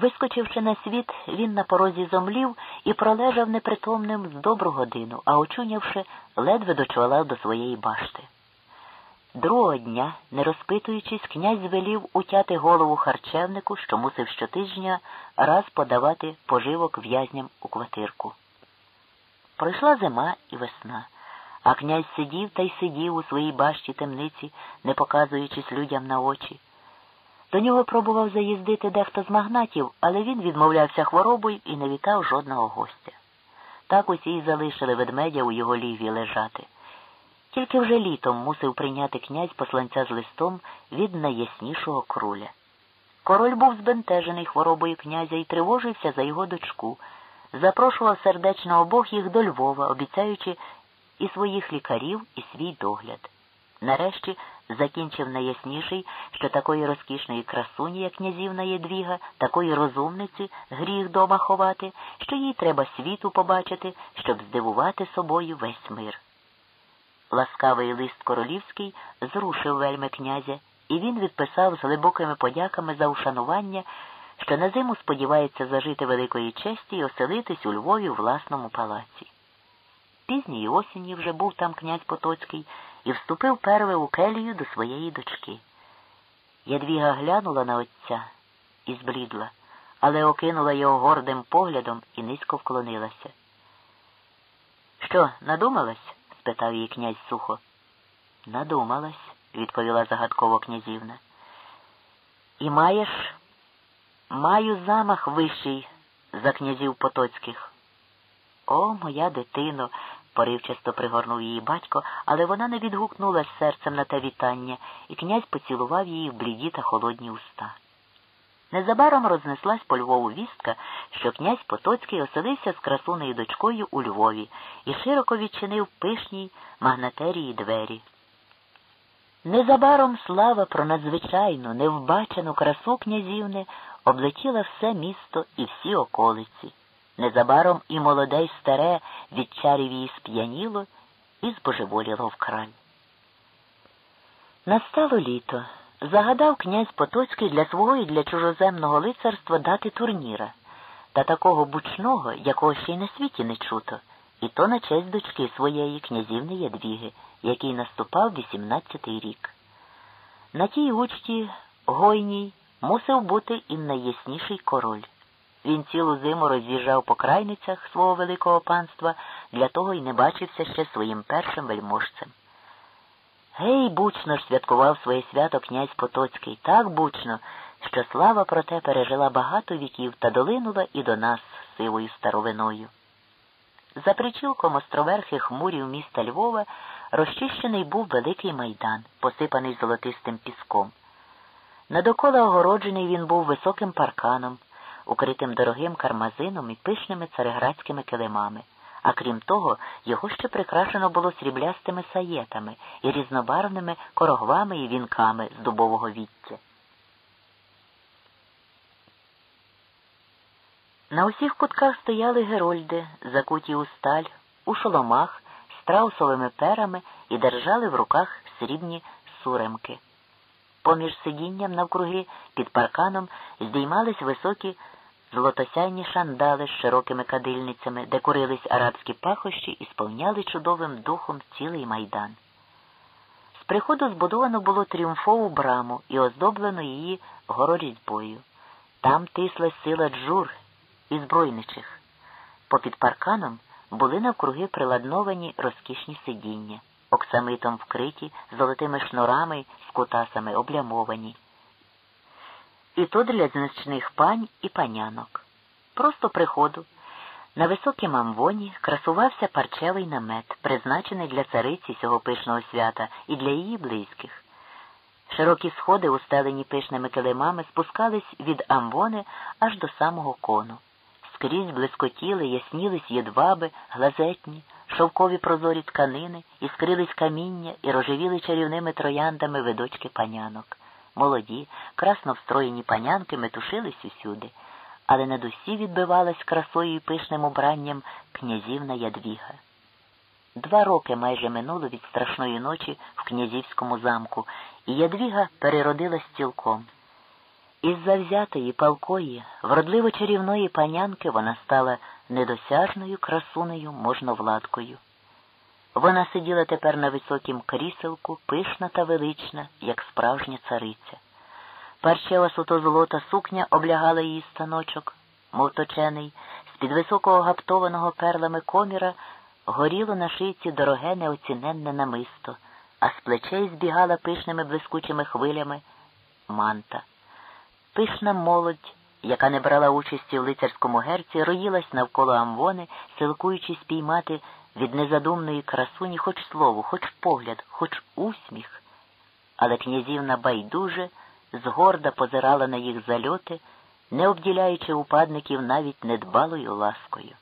Вискочивши на світ, він на порозі зомлів і пролежав непритомним з добру годину, а очунявши, ледве дочолав до своєї башти. Другого дня, не розпитуючись, князь звелів утяти голову харчевнику, що мусив щотижня раз подавати поживок в'язням у квартирку. Пройшла зима і весна, а князь сидів та й сидів у своїй башті темниці, не показуючись людям на очі. До нього пробував заїздити дехто з магнатів, але він відмовлявся хворобою і не вітав жодного гостя. Так усі й залишили ведмедя у його ліві лежати. Тільки вже літом мусив прийняти князь посланця з листом від найяснішого кроля. Король був збентежений хворобою князя і тривожився за його дочку, запрошував сердечно обох їх до Львова, обіцяючи і своїх лікарів, і свій догляд. Нарешті закінчив найясніший, що такої розкішної красуні, як князівна Єдвіга, такої розумниці гріх дома ховати, що їй треба світу побачити, щоб здивувати собою весь мир. Ласкавий лист королівський зрушив вельми князя, і він відписав з глибокими подяками за ушанування, що на зиму сподівається зажити великої честі і оселитись у Львові власному палаці. Пізньої осені вже був там князь Потоцький і вступив перве у келію до своєї дочки. Ядвіга глянула на отця і зблідла, але окинула його гордим поглядом і низько вклонилася. Що, надумалась? спитав її князь сухо. Надумалась, відповіла загадково князівна. І маєш, маю замах вищий за князів Потоцьких. О, моя дитино, поривчасто пригорнув її батько, але вона не відгукнулась серцем на те вітання, і князь поцілував її в бліді та холодні уста. Незабаром рознеслась по Львову вістка, що князь Потоцький оселився з красунею дочкою у Львові і широко відчинив пишній магнатерії двері. Незабаром слава про надзвичайну, невбачену красу князівни облетіла все місто і всі околиці. Незабаром і молоде й старе від чарів її сп'яніло і збожеволіло вкрай. Настало літо. Загадав князь Потоцький для свого і для чужоземного лицарства дати турніра, та такого бучного, якого ще й на світі не чуто, і то на честь дочки своєї князівни Ядвіги, який наступав 18-й рік. На тій учті гойній мусив бути і найясніший король. Він цілу зиму роз'їжджав по крайницях свого великого панства, для того й не бачився ще своїм першим вельможцем. Гей, бучно ж святкував своє свято князь Потоцький, так бучно, що слава про те пережила багато віків та долинула і до нас сивою старовиною. За причілком островерхих мурів міста Львова розчищений був великий майдан, посипаний золотистим піском. Надокола огороджений він був високим парканом, укритим дорогим кармазином і пишними цареградськими килимами а крім того, його ще прикрашено було сріблястими саєтами і різнобарвними корогвами і вінками з дубового віття. На усіх кутках стояли герольди, закуті у сталь, у шоломах, страусовими перами і держали в руках срібні суремки. Поміж сидінням навкруги під парканом здіймались високі золотосяйні шандали з широкими кадильницями, де курились арабські пахощі і сповняли чудовим духом цілий майдан. З приходу збудовано було тріумфову браму і оздоблено її горорізьбою. Там тисла сила джур і збройничих. Попід парканом були навкруги приладновані розкішні сидіння, оксамитом вкриті, золотими шнурами з кутасами облямовані і то для значних пань і панянок. Просто приходу. На високім амвоні красувався парчевий намет, призначений для цариці цього пишного свята і для її близьких. Широкі сходи, устелені пишними килимами, спускались від амвони аж до самого кону. Скрізь блискотіли, яснілись єдваби, глазетні, шовкові прозорі тканини, іскрились каміння і рожевіли чарівними трояндами видочки панянок. Молоді, красно встроєні панянки метушились усюди, але над усі відбивалась красою і пишним убранням князівна Ядвіга. Два роки майже минуло від страшної ночі в князівському замку, і Ядвіга переродилась цілком. Із завзятої, палкої, вродливо чарівної панянки вона стала недосяжною красунею можновладкою. Вона сиділа тепер на високім кріселку, пишна та велична, як справжня цариця. Парчева суто золота сукня облягала її станочок, мов точений, з-під високого гаптованого перлами коміра горіло на шийці дороге неоціненне намисто, а з плечей збігала пишними блискучими хвилями манта. Пишна молодь, яка не брала участі в лицарському герці, роїлась навколо амвони, силкуючись піймати від незадумної красуні хоч слово, хоч погляд, хоч усміх. Але князівна байдуже згорда позирала на їх зальоти, не обділяючи упадників навіть недбалою ласкою.